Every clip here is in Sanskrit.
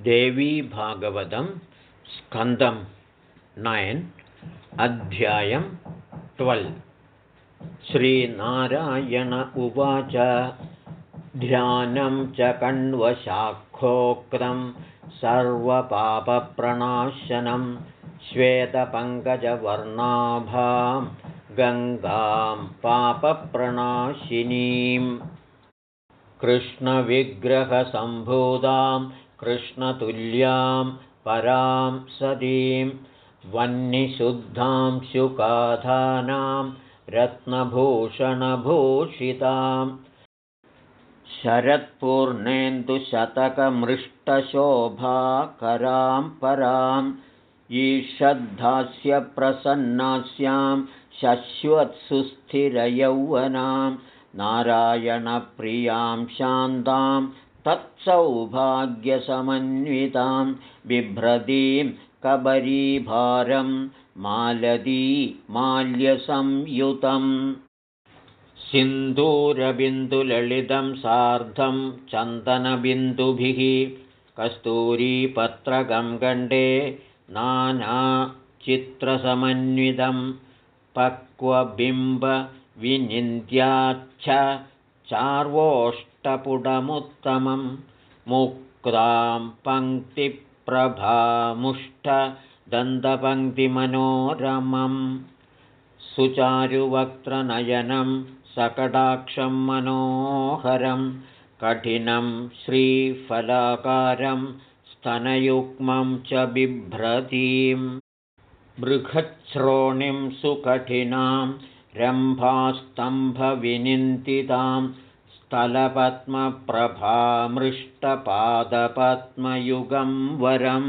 देवीभागवतं स्कन्दं नयन् अध्यायं ट्वेल्। श्रीनारायण उवाच ध्यानं च कण्वशाखोक्तं सर्वपापप्रणाशनं श्वेतपङ्कजवर्णाभां गङ्गां पापप्रणाशिनीम्। कृष्णविग्रहसम्भूतां कृष्णतुल्यां परां सतीं वह्निशुद्धां शुकाधानां रत्नभूषणभूषिताम् शरत्पूर्णेन्दुशतकमृष्टशोभाकरां पराम् ईषद्धास्यप्रसन्नास्यां शश्वत्सुस्थिरयौवनां नारायणप्रियां शान्तां तत्सौभाग्यसमन्वितां बिभ्रतीं कबरीभारं मालदी माल्यसंयुतम् सिन्दूरबिन्दुललितं सार्धं चन्दनबिन्दुभिः कस्तूरीपत्रकं गण्डे नानाचित्रसमन्वितं पक्वबिम्बविनिन्द्याच्छ चार्वोष्टपुटमुत्तमं मुक्तां पङ्क्तिप्रभामुष्टदन्तपङ्क्तिमनोरमं सुचारुवक्त्रनयनं सकटाक्षं मनोहरं कठिनं श्रीफलाकारं स्तनयुग्मं च बिभ्रतीं बृहच्छ्रोणिं सुकठिनां रम्भास्तम्भविनिन्दितां स्थलपद्मप्रभामृष्टपादपद्मयुगं वरं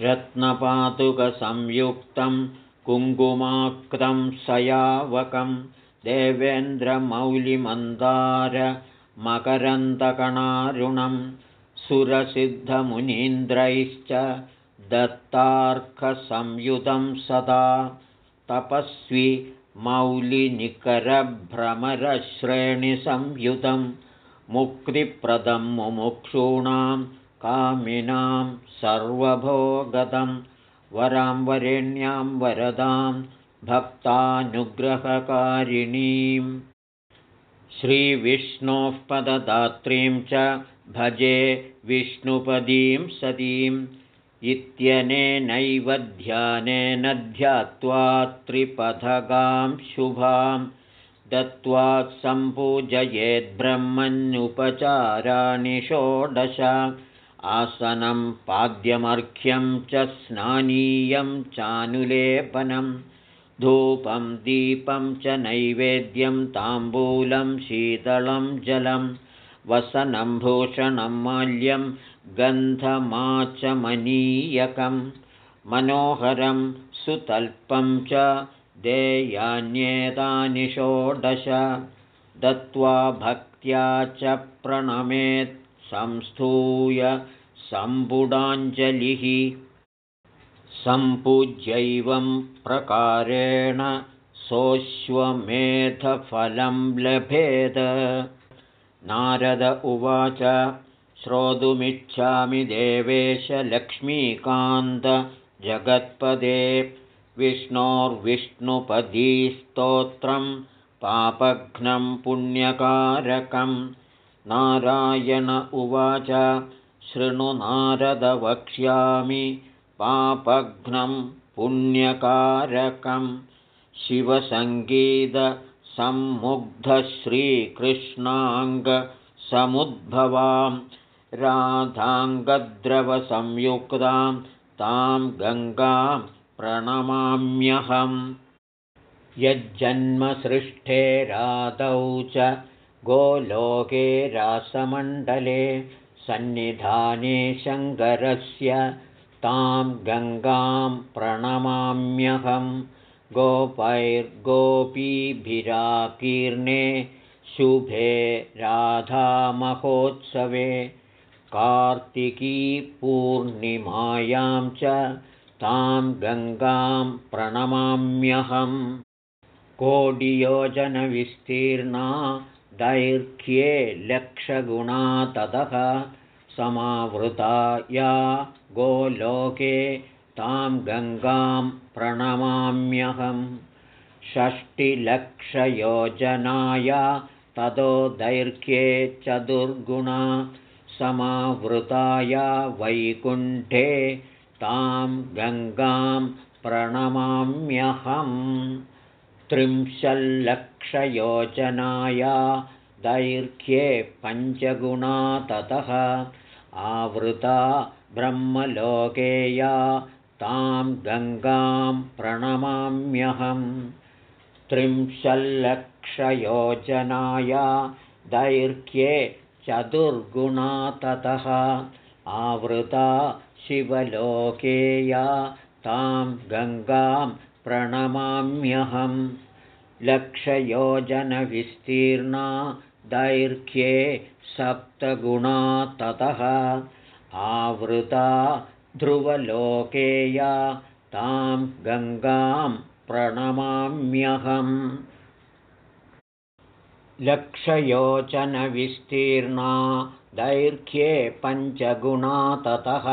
रत्नपातुकसंयुक्तं कुङ्कुमाक्तं सयावकं देवेन्द्रमौलिमन्दारमकरन्दकणारुणं सुरसिद्धमुनीन्द्रैश्च दत्तार्कसंयुतं सदा तपस्वि मौलिनिकरभ्रमरश्रेणिसंयुतं मुक्तिप्रदं मुमुक्षूणां कामिनां सर्वभोगदं वरां वरेण्यां वरदां भक्तानुग्रहकारिणीं श्रीविष्णोः पददात्रीं च भजे विष्णुपदीं सतीम् इत्यनेनैव ध्यानेन ध्यात्वा त्रिपथगां शुभां दत्त्वा सम्पूजयेद्ब्रह्मन्युपचाराणि षोडश आसनं पाद्यमर्घ्यं च स्नानीयं चानुलेपनं धूपं दीपं च नैवेद्यं ताम्बूलं शीतलं जलं वसनं भूषणं माल्यं गन्धमाचमनीयकं मनोहरं सुतल्पं च देयान्येतानि षोडश। दत्त्वा भक्त्या च प्रणमेत् संस्थूय सम्बुडाञ्जलिः। सम्पूज्यैवं प्रकारेण सोऽश्वमेधफलं लभेद। नारद उवाच श्रोतुमिच्छामि देवेश लक्ष्मीकान्तजगत्पदे विष्णोर्विष्णुपदीस्तोत्रं पापघ्नं पुण्यकारकं नारायण उवाच शृणु नारद वक्ष्यामि पापघ्नं पुण्यकारकं शिवसङ्गीतसम्मुग्धश्रीकृष्णाङ्गसमुद्भवाम् राधाङ्गद्रवसंयुक्तां तां गङ्गां प्रणमाम्यहम्। यज्जन्मसृष्टे राधौ च गोलोके रासमण्डले सन्निधाने शङ्करस्य तां गङ्गां प्रणमाम्यहं गोपैर्गोपीभिराकीर्णे शुभे राधामहोत्सवे कार्तिकीपूर्णिमायां च तां गङ्गां प्रणमाम्यहम् कोडियोजनविस्तीर्णा दैर्घ्ये लक्षगुणा ततः समावृता या गोलोके तां गङ्गां प्रणमाम्यहं। षष्टिलक्षयोजनाय ततो दैर्घ्ये चतुर्गुणा समावृताय वैकुण्ठे तां गङ्गां प्रणमाम्यहम्। त्रिंशल्लक्षयोजनाय दैर्घ्ये पञ्चगुणा ततः आवृता ब्रह्मलोकेया तां गङ्गां प्रणमाम्यहं त्रिंशल्लक्षयोजनाय दैर्घ्ये चतुर्गुणा ततः आवृता शिवलोकेया तां गङ्गां प्रणमाम्यहं। लक्षयोजनविस्तीर्णा दैर्घ्ये सप्तगुणा ततः आवृता ध्रुवलोकेया तां गङ्गां प्रणमाम्यहम् लक्षयोजनविस्तीर्णा दैर्घ्ये पञ्चगुणा ततः।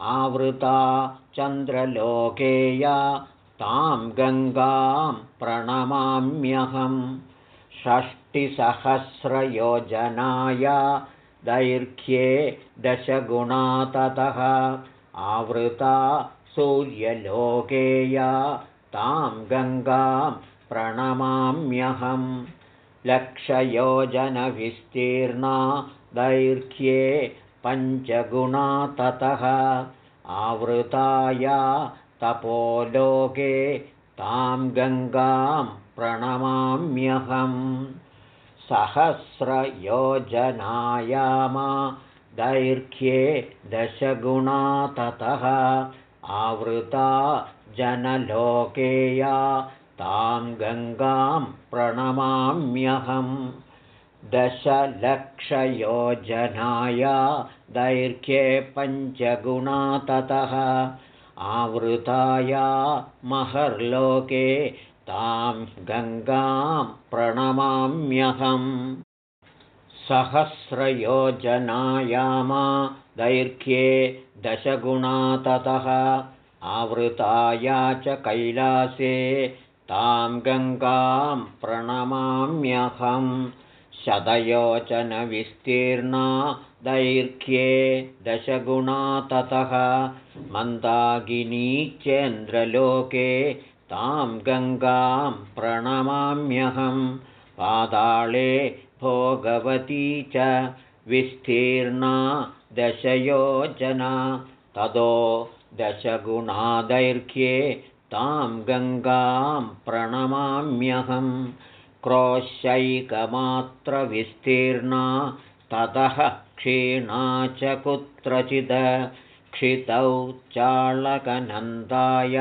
आवृता चन्द्रलोकेया तां गङ्गां प्रणमाम्यहं षष्टिसहस्रयोजनाय दैर्घ्ये दशगुणा ततः। आवृता सूर्यलोकेया तां गङ्गां प्रणमाम्यहं लक्षयोजनविस्तीर्णा दैर्घ्ये पञ्चगुणा ततः आवृताया तपोलोके तां गङ्गां प्रणमाम्यहम्। सहस्रयोजनायामा दैर्घ्ये दशगुणा ततः आवृता जनलोकेया तां गङ्गां प्रणमाम्यहम्। दशलक्षयोजनाय दैर्घ्ये पञ्चगुणा ततः आवृताया महर्लोके तां गङ्गां प्रणमाम्यहम्। सहस्रयोजनायामा दैर्घ्ये दशगुणा ततः आवृताया च कैलासे तां गङ्गां प्रणमाम्यहम् शतयोजनविस्तीर्णा दैर्घ्ये दशगुणा ततः चेन्द्रलोके तां गङ्गां प्रणमाम्यहं पाताळे भोगवती च विस्तीर्णा दशयोजना ततो दशगुणादैर्घ्ये तां गङ्गां प्रणमाम्यहम् क्रोशैकमात्रविस्तीर्णा ततः क्षीणा च कुत्रचित् क्षितौ चालकनन्दाय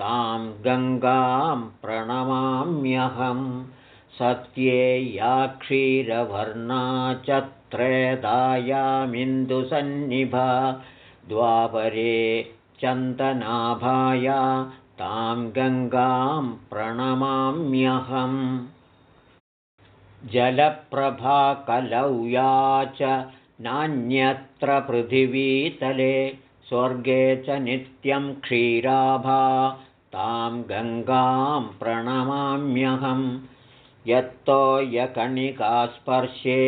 तां गङ्गां प्रणमाम्यहं। सत्ये या क्षीरवर्णा च त्रेधायामिन्दुसन्निभा द्वापरे चन्दनाभाय तां गङ्गां प्रणमाम्यहम्। जलप्रभाकलौ या च नान्यत्र पृथिवीतले स्वर्गे च नित्यं क्षीराभा तां गङ्गां प्रणमाम्यहं यत्तोयकणिकास्पर्शे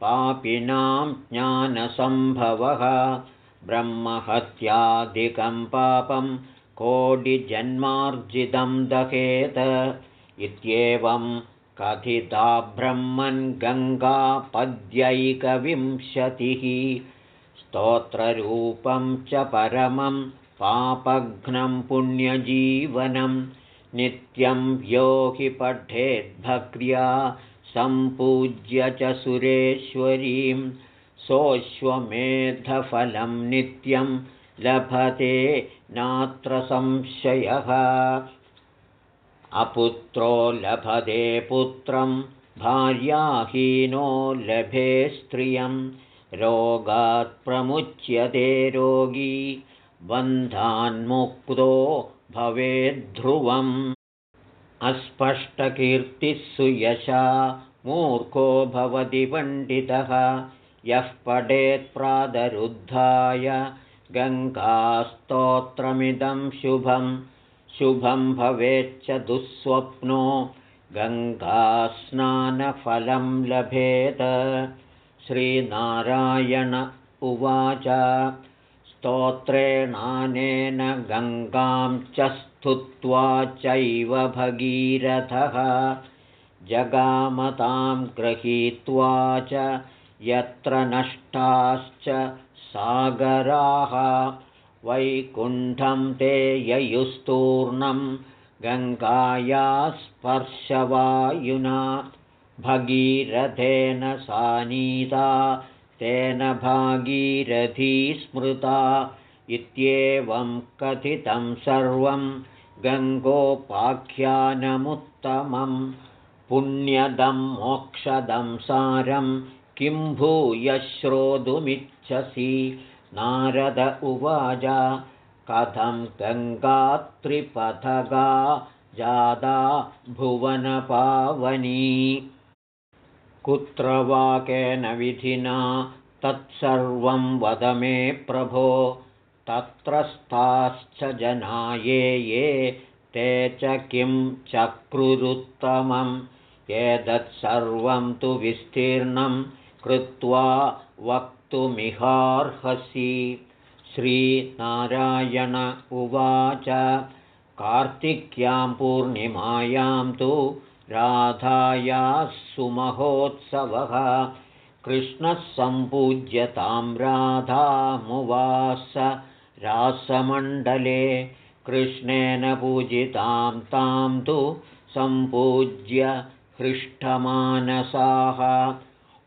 पापिनां ज्ञानसम्भवः ब्रह्महत्यादिकं पापं कोटिजन्मार्जितं दहेत इत्येवं कथिता ब्रह्मन् गङ्गापद्यैकविंशतिः। स्तोत्ररूपं च परमं पापघ्नं पुण्यजीवनं नित्यं यो हि पठेद्भक्र्या सम्पूज्य च सुरेश्वरीं सोऽश्वमेधफलं नित्यं लभते नात्र संशयः। अपुत्रो लभते पुत्रं भार्याहीनो लभे स्त्रियं। रोगात् प्रमुच्यते रोगी बन्धान्मुक्तो भवेद्ध्रुवम् अस्पष्टकीर्तिः सुयशा मूर्खो भवति पण्डितः यः पठेत्प्रादरुद्धाय गङ्गास्तोत्रमिदं शुभं शुभं भवेच्च दुःस्वप्नो गङ्गास्नानफलं लभेत। श्रीनारायण उवाच स्तोत्रेणानेन गङ्गां च स्तुत्वा चैव भगीरथः जगामतां गृहीत्वा च यत्र नष्टाश्च सागराः वैकुण्ठं ते ययुस्तूर्णं गङ्गाया स्पर्शवायुना भगीरथेन सानीता तेन भागीरथी स्मृता इत्येवं कथितं सर्वं गङ्गोपाख्यानमुत्तमं पुण्यदं मोक्षदं सारं किं भूय श्रोतुमिच्छसि नारद उवाच कथं गङ्गात्रिपथगा जादा भुवनपावनी? कुत्र वाकेन विधिना तत्सर्वं वद मे प्रभो। तत्रस्थाश्च जना ये ये ते च किं चक्रुरुत्तमं एतत्सर्वं तु विस्तीर्णं कृत्वा वक्तुमिहार्हसि। श्रीनारायण उवाच कार्तिक्यां पूर्णिमायां तु राधायाः सुमहोत्सवः कृष्णः सम्पूज्यतां राधामुवास रासमण्डले कृष्णेन पूजितां तां तु सम्पूज्य हृष्टमानसाः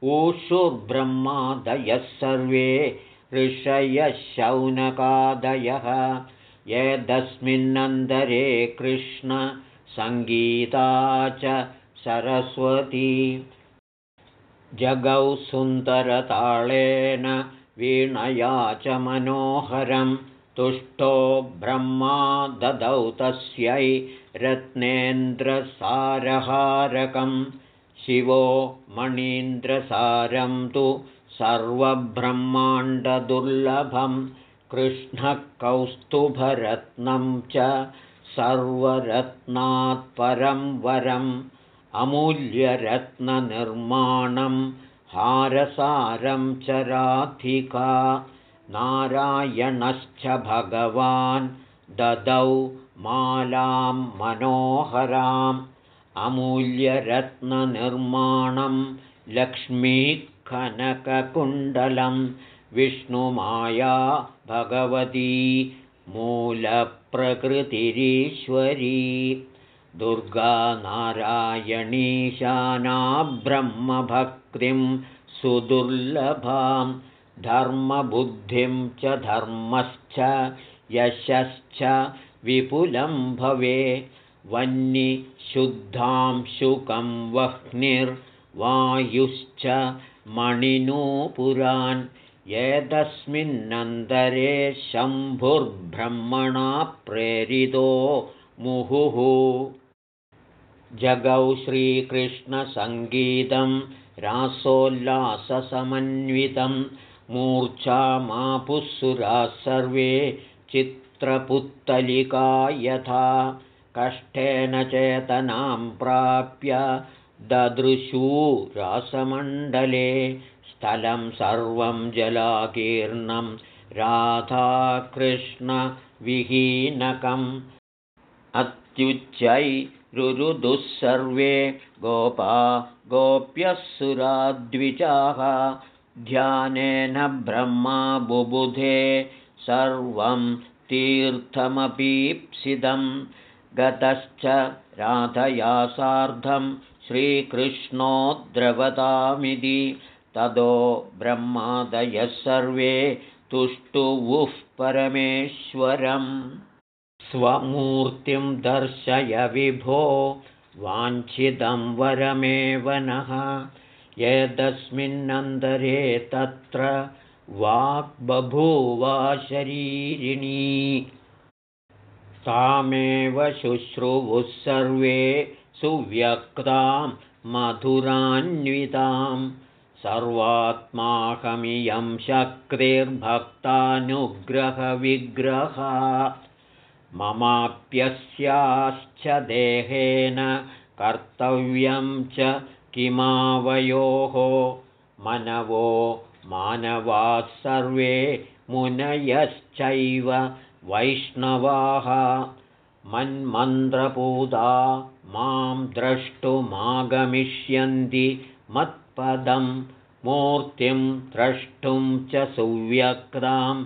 ऊषुर्ब्रह्मादयः सर्वे ऋषयः शौनकादयः। यदस्मिन्नन्तरे कृष्णसङ्गीता च सरस्वती। जगौ सुन्दरताळेन वीणया च मनोहरं तुष्टो ब्रह्मा ददौ तस्यै रत्नेन्द्रसारहारकं शिवो मणीन्द्रसारं तु सर्वब्रह्माण्डदुर्लभं कृष्णः कौस्तुभरत्नं च सर्वरत्नात्परं वरम् अमूल्यरत्ननिर्माणं हारसारं च राधिका नारायणश्च भगवान् ददौ मालां मनोहराम् अमूल्यरत्ननिर्माणं लक्ष्मीकनककुण्डलं विष्णुमाया भगवती मूलप्रकृतिरीश्वरी। दुर्गानारायणीशाना ब्रह्मभक्तिं सुदुर्लभां धर्मबुद्धिं च धर्मश्च यशश्च विपुलं भवे वह्निशुद्धां शुकं वह्निर्वायुश्च मणिनूपुरान् एतस्मिन्नन्तरे शम्भुर्ब्रह्मणा प्रेरितो मुहुः। जगौ श्रीकृष्णसङ्गीतं रासोल्लाससमन्वितं मूर्च्छामापुःसुराः सर्वे चित्रपुत्तलिका यथा कष्टेन चेतनां प्राप्य रासमण्डले स्थलं सर्वं जलाकीर्णं राधाकृष्णविहीनकम् अत्युच्चै रुरुदुः सर्वे गोपा गोप्यः सुराद्विजाः ध्यानेन ब्रह्मा बुबुधे सर्वं तीर्थमपीप्सितं गतश्च राधया सार्धं श्रीकृष्णो द्रवतामिति ततो ब्रह्मादयः सर्वे तुष्टुवुः परमेश्वरम्। स्वमूर्तिं दर्शय विभो वाञ्छितं वरमेव नः। यदस्मिन्नन्तरे तत्र वाक्बभूवा शरीरिणी तामेव शुश्रुवुः सर्वे सुव्यक्तां मधुरान्वितां। सर्वात्माहमियं शक्तिर्भक्तानुग्रहविग्रह। ममाप्यस्याश्च देहेन कर्तव्यं च किमावयोः। मनवो मानवाः सर्वे मुनयश्चैव वैष्णवाः। मन्मन्त्रपूता मां द्रष्टुमागमिष्यन्ति मत्पदं मूर्तिं द्रष्टुं च सुव्यक्तां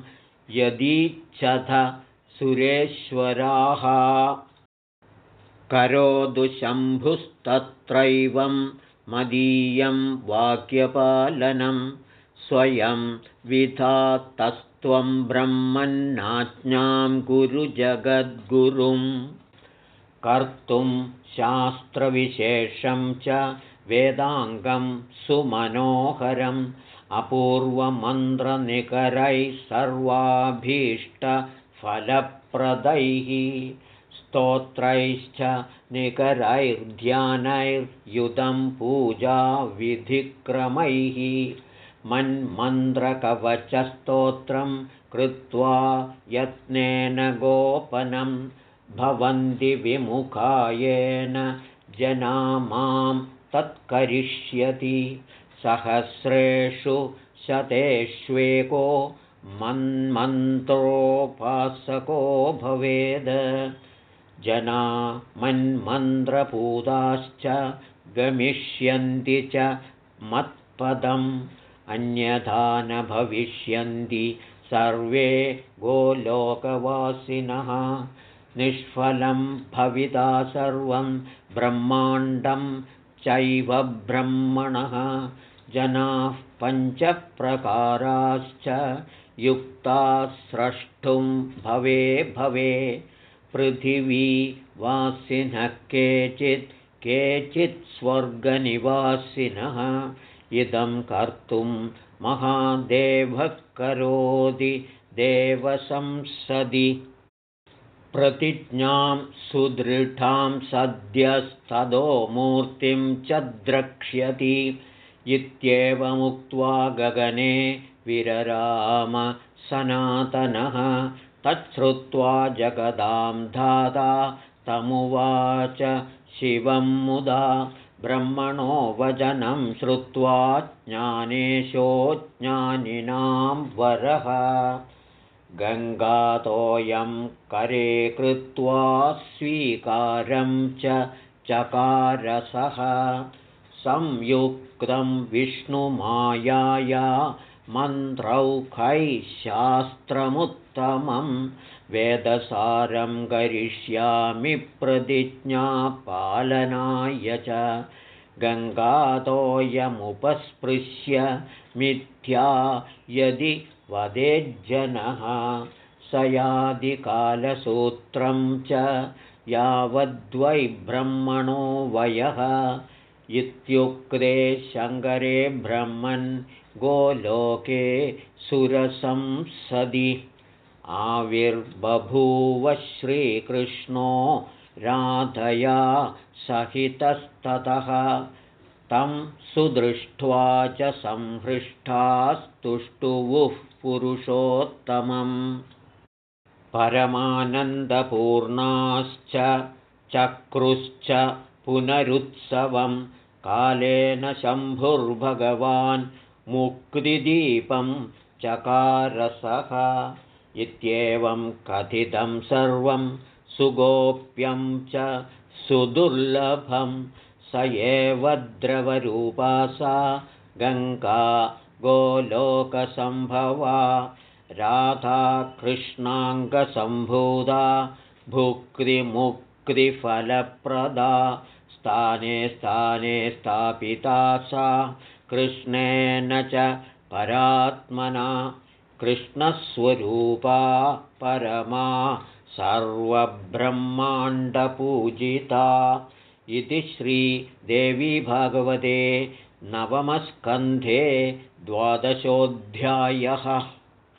यदीच्छथ सुरेश्वराः। करोदुशम्भुस्तत्रैवं मदीयं वाक्यपालनं स्वयं विधातस्त्वं ब्रह्मन्नाज्ञां गुरुजगद्गुरुं कर्तुं शास्त्रविशेषं च वेदाङ्गं सुमनोहरम् अपूर्वमन्त्रनिकरैः सर्वाभीष्टफलप्रदैः स्तोत्रैश्च निकरैर्ध्यानैर्युतं पूजाविधिक्रमैः मन्मन्त्रकवचस्तोत्रं कृत्वा यत्नेन गोपनं भवन्ति विमुखायेन जना मां तत्करिष्यति। सहस्रेषु शतेष्वेको मन्मन्त्रोपासको भवेद्। जना मन्मन्त्रपूताश्च गमिष्यन्ति च मत्पदम् अन्यथा न भविष्यन्ति सर्वे गोलोकवासिनः। निष्फलं भविता सर्वं ब्रह्माण्डं चैव ब्रह्मणः। जनाः पञ्चप्रकाराश्च युक्ताः स्रष्टुं भवे भवे। पृथिवीवासिनः केचित् केचित् स्वर्गनिवासिनः इदं कर्तुं महादेवः करोति देवसंसदि। प्रतिज्ञां सुदृढां सद्यस्तदो मूर्तिं च द्रक्ष्यति इत्येवमुक्त्वा गगने विरराम सनातनः। तच्छ्रुत्वा जगदां धाता तमुवाच शिवं मुदा ब्रह्मणो वचनं श्रुत्वा ज्ञानेशो ज्ञानिनां वरः। गङ्गातोऽयं करे कृत्वा स्वीकारं च चकारसः। संयुक्तं विष्णुमायाया मन्त्रौखैः शास्त्रमुत्तमं वेदसारं करिष्यामि प्रतिज्ञापालनाय च। गङ्गातोऽयमुपस्पृश्य मिथ्या यदि वदेज्जनः स यादिकालसूत्रं च यावद्वै ब्रह्मणो वयः। इत्युक्ते शङ्करे ब्रह्मन् गोलोके सुरसंसदि आविर्बभूव श्रीकृष्णो राधया सहितस्ततः। तं सुदृष्ट्वा च संहृष्टास्तुष्टुवुः पुरुषोत्तमम्। परमानन्दपूर्णाश्च चक्रुश्च पुनरुत्सवं कालेन शम्भुर्भगवान् मुक्तिदीपं चकारसः इत्येवं कथितं सर्वं सुगोप्यं च सुदुर्लभं। स एव द्रवरूपा सा गङ्गा गोलोकसम्भवा। राधाकृष्णाङ्गसम्भूता भुक्तिमुक्तिफलप्रदा। स्थाने स्थाने स्थापिता सा। कृष्णेन च परात्मना कृष्णस्वरूपा परमा सर्वब्रह्माण्डपूजिता। इति श्रीदेवी भागवते नवमस्कन्धे द्वादशोऽध्यायः